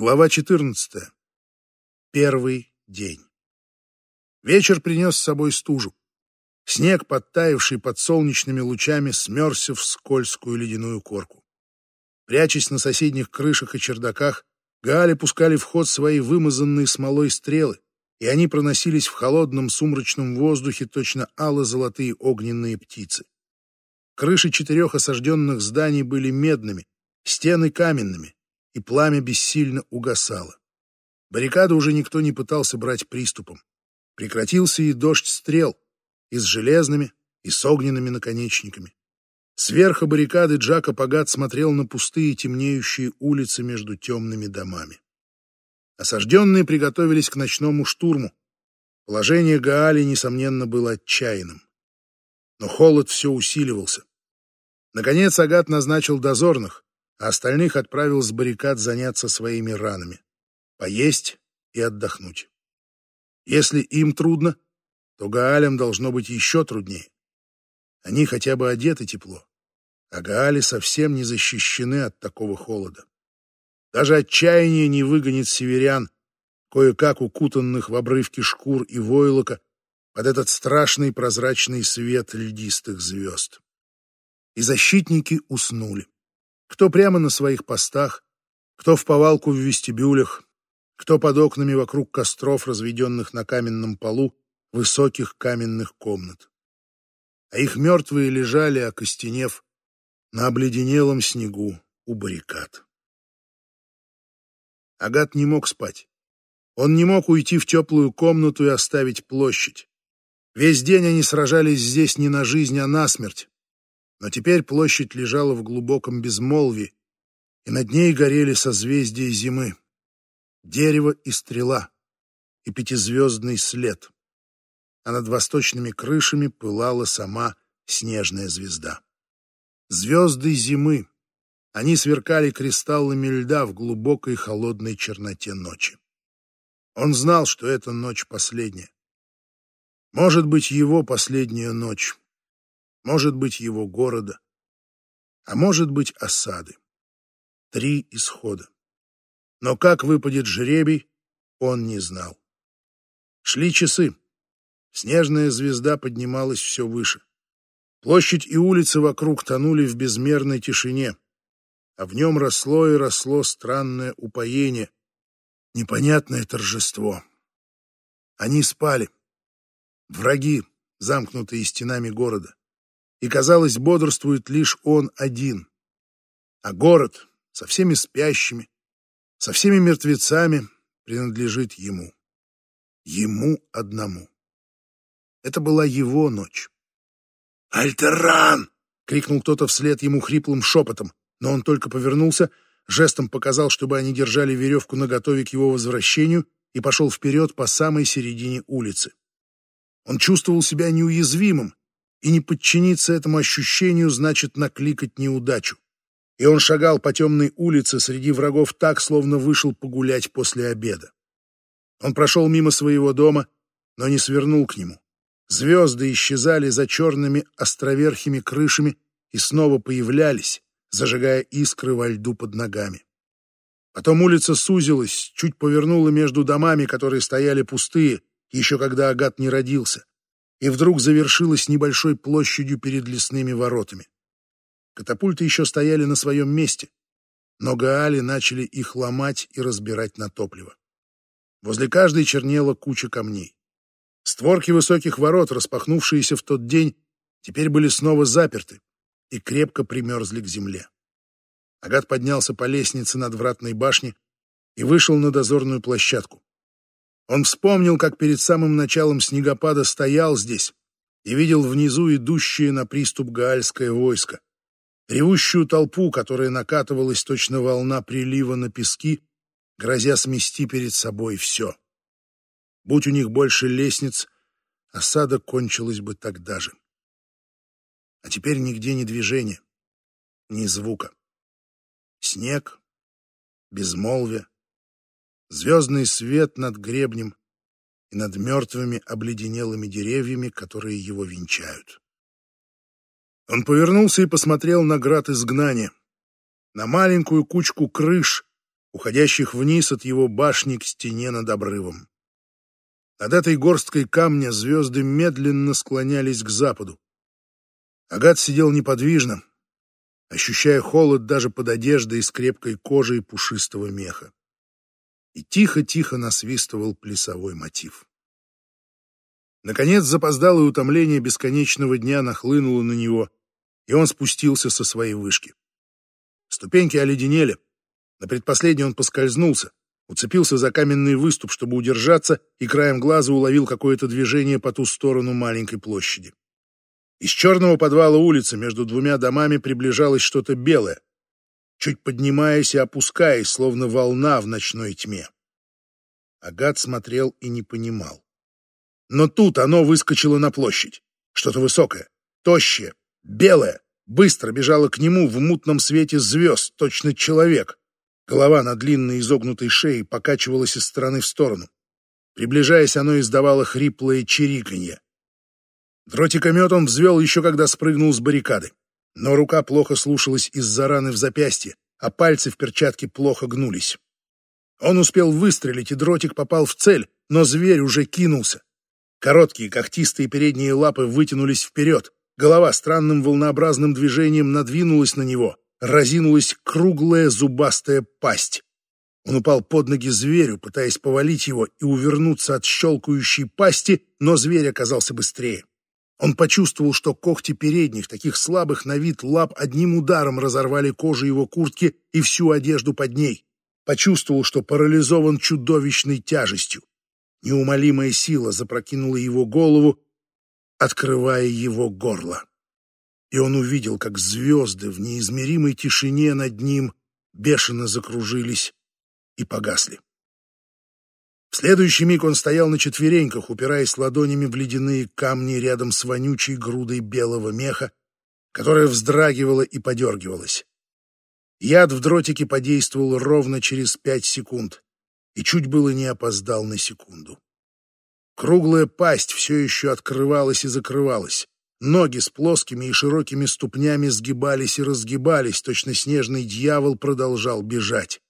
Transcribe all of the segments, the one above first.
Глава 14. Первый день. Вечер принес с собой стужу. Снег, подтаявший под солнечными лучами, смерзся в скользкую ледяную корку. Прячась на соседних крышах и чердаках, Гаали пускали в ход свои вымазанные смолой стрелы, и они проносились в холодном сумрачном воздухе точно ало-золотые огненные птицы. Крыши четырех осажденных зданий были медными, стены каменными, и пламя бессильно угасало. Баррикады уже никто не пытался брать приступом. Прекратился и дождь стрел, и с железными, и с огненными наконечниками. Сверху баррикады Джака Пагат смотрел на пустые темнеющие улицы между темными домами. Осажденные приготовились к ночному штурму. Положение Гаали, несомненно, было отчаянным. Но холод все усиливался. Наконец Агат назначил дозорных, а остальных отправил с баррикад заняться своими ранами, поесть и отдохнуть. Если им трудно, то Гаалям должно быть еще труднее. Они хотя бы одеты тепло, а Гаали совсем не защищены от такого холода. Даже отчаяние не выгонит северян, кое-как укутанных в обрывки шкур и войлока, под этот страшный прозрачный свет льдистых звезд. И защитники уснули. Кто прямо на своих постах, кто в повалку в вестибюлях, кто под окнами вокруг костров, разведенных на каменном полу высоких каменных комнат. А их мертвые лежали, окостенев, на обледенелом снегу у баррикад. Агат не мог спать. Он не мог уйти в теплую комнату и оставить площадь. Весь день они сражались здесь не на жизнь, а на смерть. Но теперь площадь лежала в глубоком безмолвии, и над ней горели созвездия зимы. Дерево и стрела, и пятизвездный след. А над восточными крышами пылала сама снежная звезда. Звезды зимы. Они сверкали кристаллами льда в глубокой холодной черноте ночи. Он знал, что эта ночь последняя. Может быть, его последняя ночь может быть его города, а может быть осады. Три исхода. Но как выпадет жребий, он не знал. Шли часы. Снежная звезда поднималась все выше. Площадь и улицы вокруг тонули в безмерной тишине, а в нем росло и росло странное упоение, непонятное торжество. Они спали. Враги, замкнутые стенами города и, казалось, бодрствует лишь он один. А город со всеми спящими, со всеми мертвецами принадлежит ему. Ему одному. Это была его ночь. «Альтеран!» — крикнул кто-то вслед ему хриплым шепотом, но он только повернулся, жестом показал, чтобы они держали веревку наготове к его возвращению и пошел вперед по самой середине улицы. Он чувствовал себя неуязвимым, и не подчиниться этому ощущению значит накликать неудачу. И он шагал по темной улице среди врагов так, словно вышел погулять после обеда. Он прошел мимо своего дома, но не свернул к нему. Звезды исчезали за черными островерхими крышами и снова появлялись, зажигая искры во льду под ногами. Потом улица сузилась, чуть повернула между домами, которые стояли пустые, еще когда Агат не родился и вдруг завершилась небольшой площадью перед лесными воротами. Катапульты еще стояли на своем месте, но Гаали начали их ломать и разбирать на топливо. Возле каждой чернела куча камней. Створки высоких ворот, распахнувшиеся в тот день, теперь были снова заперты и крепко примерзли к земле. Агат поднялся по лестнице над вратной башни и вышел на дозорную площадку. Он вспомнил, как перед самым началом снегопада стоял здесь и видел внизу идущее на приступ гаальское войско. Ревущую толпу, которая накатывалась точно волна прилива на пески, грозя смести перед собой все. Будь у них больше лестниц, осада кончилась бы тогда же. А теперь нигде ни движения, ни звука. Снег, безмолвие, звездный свет над гребнем и над мертвыми обледенелыми деревьями, которые его венчают. Он повернулся и посмотрел на град изгнания, на маленькую кучку крыш, уходящих вниз от его башни к стене над обрывом. Над этой горсткой камня звезды медленно склонялись к западу. Агат сидел неподвижно, ощущая холод даже под одеждой из крепкой кожи и пушистого меха. И тихо-тихо насвистывал плясовой мотив. Наконец запоздалое утомление бесконечного дня нахлынуло на него, и он спустился со своей вышки. Ступеньки оледенели. На предпоследней он поскользнулся, уцепился за каменный выступ, чтобы удержаться, и краем глаза уловил какое-то движение по ту сторону маленькой площади. Из черного подвала улицы между двумя домами приближалось что-то белое, чуть поднимаясь и опускаясь, словно волна в ночной тьме. Агат смотрел и не понимал. Но тут оно выскочило на площадь. Что-то высокое, тощее, белое, быстро бежало к нему в мутном свете звезд, точно человек. Голова на длинной изогнутой шее покачивалась из стороны в сторону. Приближаясь, оно издавало хриплое чириканье. Дротикомет он взвел еще когда спрыгнул с баррикады. Но рука плохо слушалась из-за раны в запястье, а пальцы в перчатке плохо гнулись. Он успел выстрелить, и дротик попал в цель, но зверь уже кинулся. Короткие когтистые передние лапы вытянулись вперед. Голова странным волнообразным движением надвинулась на него. Разинулась круглая зубастая пасть. Он упал под ноги зверю, пытаясь повалить его и увернуться от щелкающей пасти, но зверь оказался быстрее. Он почувствовал, что когти передних, таких слабых на вид лап, одним ударом разорвали кожу его куртки и всю одежду под ней. Почувствовал, что парализован чудовищной тяжестью. Неумолимая сила запрокинула его голову, открывая его горло. И он увидел, как звезды в неизмеримой тишине над ним бешено закружились и погасли. В следующий миг он стоял на четвереньках, упираясь ладонями в ледяные камни рядом с вонючей грудой белого меха, которая вздрагивала и подергивалась. Яд в дротике подействовал ровно через пять секунд и чуть было не опоздал на секунду. Круглая пасть все еще открывалась и закрывалась. Ноги с плоскими и широкими ступнями сгибались и разгибались, точно снежный дьявол продолжал бежать.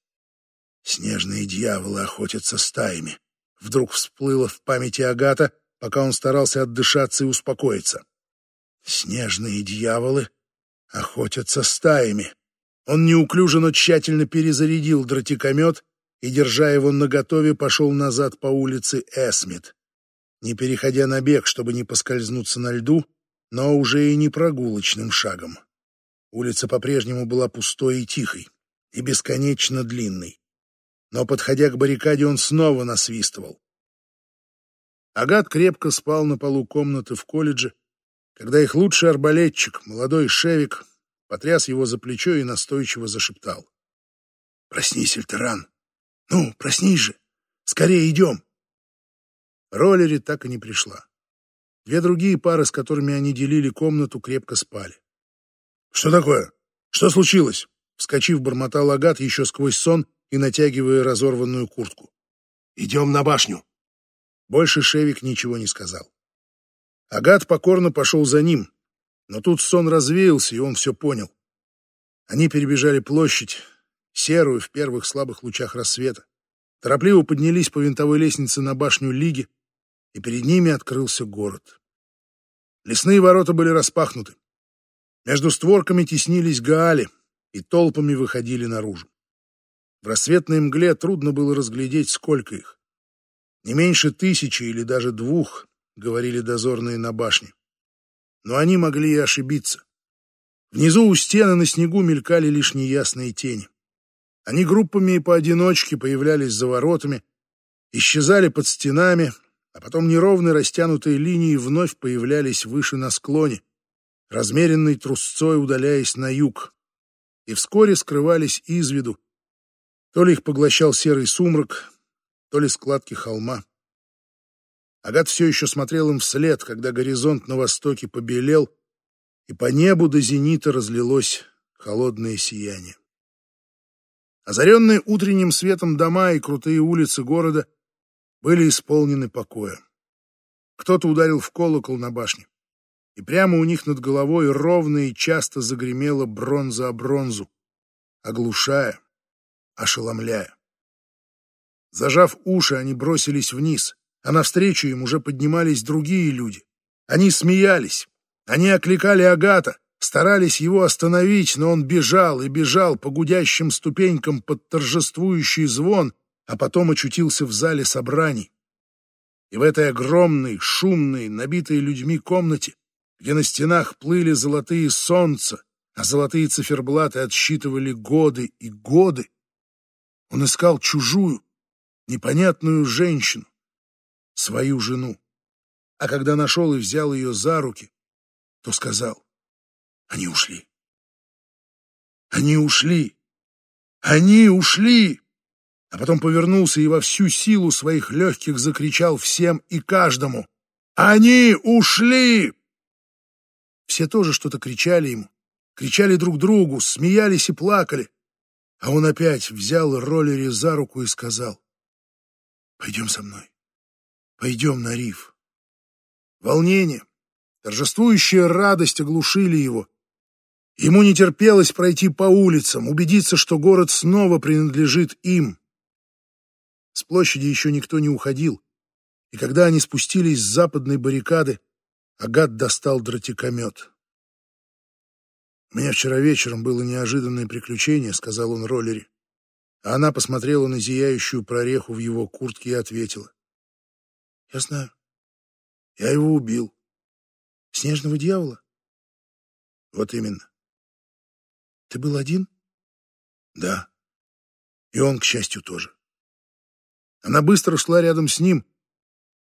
Снежные дьяволы охотятся стаями. Вдруг всплыло в памяти Агата, пока он старался отдышаться и успокоиться. Снежные дьяволы охотятся стаями. Он неуклюже, но тщательно перезарядил дротикомет и, держа его наготове, пошел назад по улице Эсмит, не переходя на бег, чтобы не поскользнуться на льду, но уже и не прогулочным шагом. Улица по-прежнему была пустой и тихой, и бесконечно длинной но, подходя к баррикаде, он снова насвистывал. Агат крепко спал на полу комнаты в колледже, когда их лучший арбалетчик, молодой Шевик, потряс его за плечо и настойчиво зашептал. «Проснись, Эльтеран! Ну, проснись же! Скорее идем!» Роллери так и не пришла. Две другие пары, с которыми они делили комнату, крепко спали. «Что такое? Что случилось?» Вскочив, бормотал Агат еще сквозь сон и натягивая разорванную куртку. «Идем на башню!» Больше Шевик ничего не сказал. Агат покорно пошел за ним, но тут сон развеялся, и он все понял. Они перебежали площадь, серую в первых слабых лучах рассвета, торопливо поднялись по винтовой лестнице на башню Лиги, и перед ними открылся город. Лесные ворота были распахнуты. Между створками теснились гаали и толпами выходили наружу. В рассветной мгле трудно было разглядеть, сколько их. Не меньше тысячи или даже двух, говорили дозорные на башне. Но они могли и ошибиться. Внизу у стены на снегу мелькали лишь неясные тени. Они группами и поодиночке появлялись за воротами, исчезали под стенами, а потом неровные растянутые линии вновь появлялись выше на склоне, размеренной трусцой удаляясь на юг, и вскоре скрывались из виду, то ли их поглощал серый сумрак, то ли складки холма. Агат все еще смотрел им вслед, когда горизонт на востоке побелел, и по небу до зенита разлилось холодное сияние. Озаренные утренним светом дома и крутые улицы города были исполнены покоя. Кто-то ударил в колокол на башне, и прямо у них над головой ровно и часто загремела бронза о бронзу, оглушая, ошеломляя. Зажав уши, они бросились вниз, а навстречу им уже поднимались другие люди. Они смеялись, они окликали Агата, старались его остановить, но он бежал и бежал по гудящим ступенькам под торжествующий звон, а потом очутился в зале собраний. И в этой огромной, шумной, набитой людьми комнате, где на стенах плыли золотые солнца, а золотые циферблаты отсчитывали годы и годы, он искал чужую, непонятную женщину, свою жену. А когда нашел и взял ее за руки, то сказал, они ушли. Они ушли. Они ушли. А потом повернулся и во всю силу своих легких закричал всем и каждому. Они ушли! Все тоже что-то кричали ему, кричали друг другу, смеялись и плакали. А он опять взял Роллери за руку и сказал, «Пойдем со мной, пойдем на риф». Волнение, торжествующая радость оглушили его. Ему не терпелось пройти по улицам, убедиться, что город снова принадлежит им. С площади еще никто не уходил, и когда они спустились с западной баррикады, Агат достал дротикомет. «У меня вчера вечером было неожиданное приключение», — сказал он Роллери. А она посмотрела на зияющую прореху в его куртке и ответила. «Я знаю. Я его убил. Снежного дьявола?» «Вот именно». «Ты был один?» «Да. И он, к счастью, тоже». Она быстро шла рядом с ним,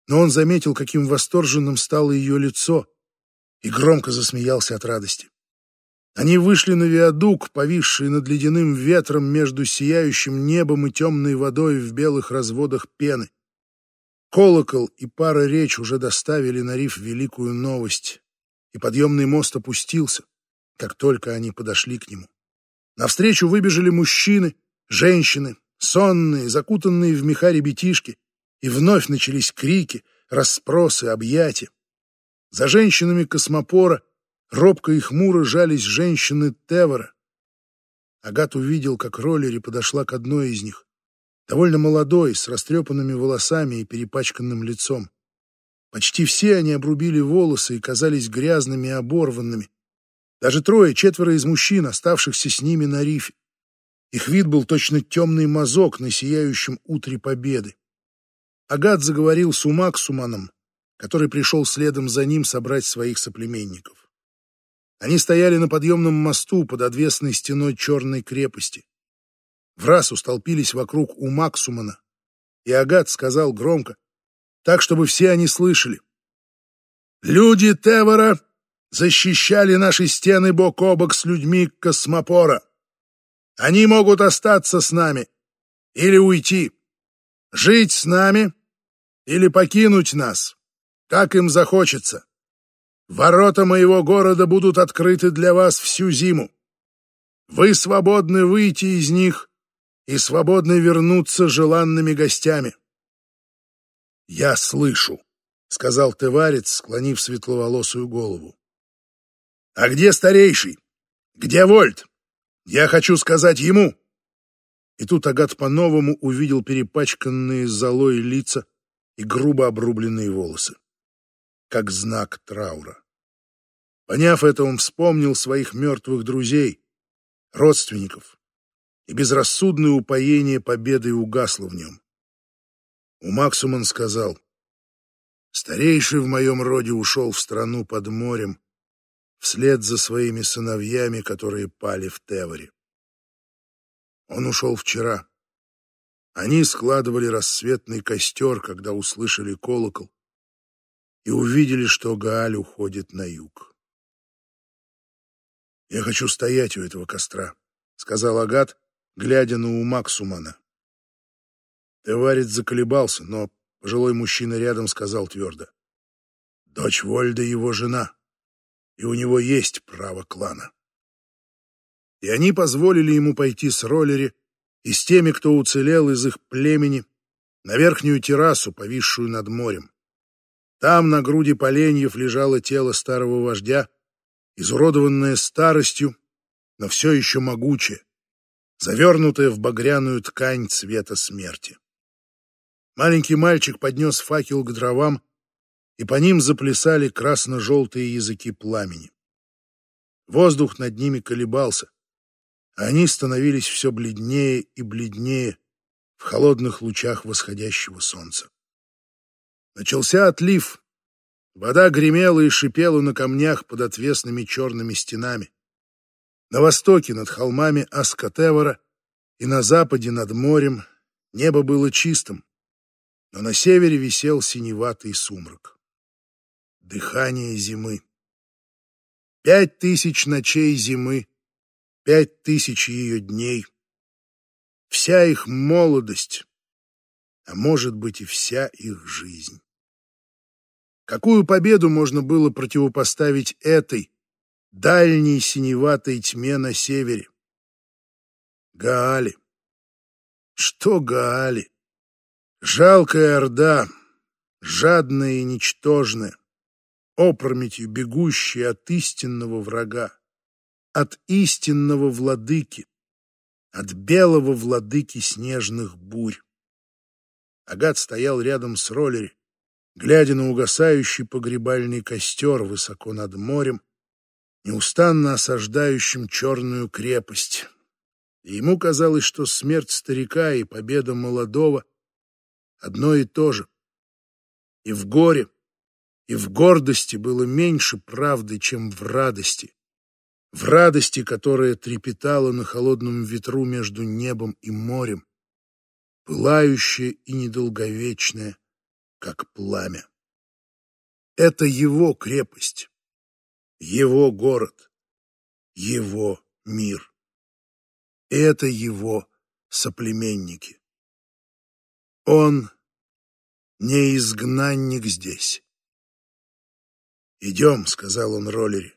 но он заметил, каким восторженным стало ее лицо, и громко засмеялся от радости. Они вышли на виадук, повисший над ледяным ветром между сияющим небом и темной водой в белых разводах пены. Колокол и пара реч уже доставили на риф великую новость, и подъемный мост опустился, как только они подошли к нему. Навстречу выбежали мужчины, женщины, сонные, закутанные в меха ребятишки, и вновь начались крики, расспросы, объятия. За женщинами космопора робко и хмуро жались женщины Тевора. Агат увидел, как Роллери подошла к одной из них, довольно молодой, с растрепанными волосами и перепачканным лицом. Почти все они обрубили волосы и казались грязными и оборванными. Даже трое-четверо из мужчин, оставшихся с ними на рифе. Их вид был точно темный мазок на сияющем утре победы. Агат заговорил с Умаксуманом, который пришел следом за ним собрать своих соплеменников. Они стояли на подъемном мосту под отвесной стеной черной крепости. В раз устолпились вокруг Умаксумана, и Агат сказал громко, так, чтобы все они слышали. «Люди Тевора защищали наши стены бок о бок с людьми Космопора. Они могут остаться с нами или уйти, жить с нами или покинуть нас, как им захочется. Ворота моего города будут открыты для вас всю зиму. Вы свободны выйти из них и свободны вернуться желанными гостями. «Я слышу», — сказал Теварец, склонив светловолосую голову. «А где старейший? Где Вольт?» Я хочу сказать ему!» И тут Агат по-новому увидел перепачканные золой лица и грубо обрубленные волосы, как знак траура. Поняв это, он вспомнил своих мертвых друзей, родственников, и безрассудное упоение победой угасло в нем. У Максуман сказал, «Старейший в моем роде ушел в страну под морем, вслед за своими сыновьями, которые пали в Теворе. Он ушел вчера. Они складывали рассветный костер, когда услышали колокол, и увидели, что Гааль уходит на юг. «Я хочу стоять у этого костра», — сказал Агат, глядя на Умаксумана. Теварец заколебался, но пожилой мужчина рядом сказал твердо. «Дочь Вольда его жена и у него есть право клана. И они позволили ему пойти с Роллери и с теми, кто уцелел из их племени, на верхнюю террасу, повисшую над морем. Там на груди поленьев лежало тело старого вождя, изуродованное старостью, но все еще могучее, завернутая в багряную ткань цвета смерти. Маленький мальчик поднес факел к дровам, и по ним заплясали красно-желтые языки пламени. Воздух над ними колебался, а они становились все бледнее и бледнее в холодных лучах восходящего солнца. Начался отлив. Вода гремела и шипела на камнях под отвесными черными стенами. На востоке над холмами Аскотевора и на западе над морем небо было чистым, но на севере висел синеватый сумрак. Дыхание зимы. Пять тысяч ночей зимы, пять тысяч ее дней. Вся их молодость, а может быть и вся их жизнь. Какую победу можно было противопоставить этой, дальней синеватой тьме на севере? Гаали. Что Гаали? Жалкая орда, жадная и ничтожная, опрометью бегущая от истинного врага, от истинного владыки, от белого владыки снежных бурь. Агат стоял рядом с Роллери, глядя на угасающий погребальный костер высоко над морем, неустанно осаждающим черную крепость. И ему казалось, что смерть старика и победа молодого — одно и то же. И в горе, и в гордости было меньше правды, чем в радости. В радости, которая трепетала на холодном ветру между небом и морем, пылающая и недолговечная, как пламя. Это его крепость, его город, его мир. Это его соплеменники. Он не изгнанник здесь. «Идем», — сказал он Роллери,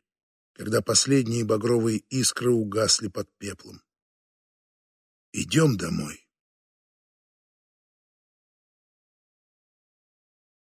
когда последние багровые искры угасли под пеплом. «Идем домой».